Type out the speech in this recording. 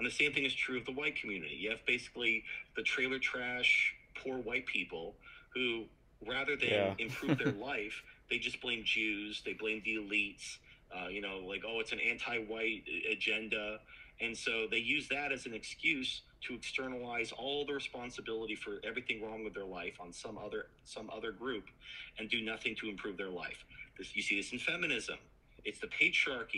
And the same thing is true of the white community. You have basically the trailer trash, poor white people who, rather than Yeah. improve their life, they just blame Jews, they blame the elites. Uh, you know, like, oh, it's an anti white agenda. And so they use that as an excuse to externalize all the responsibility for everything wrong with their life on some other some other group and do nothing to improve their life. This, you see this in feminism. It's the patriarchy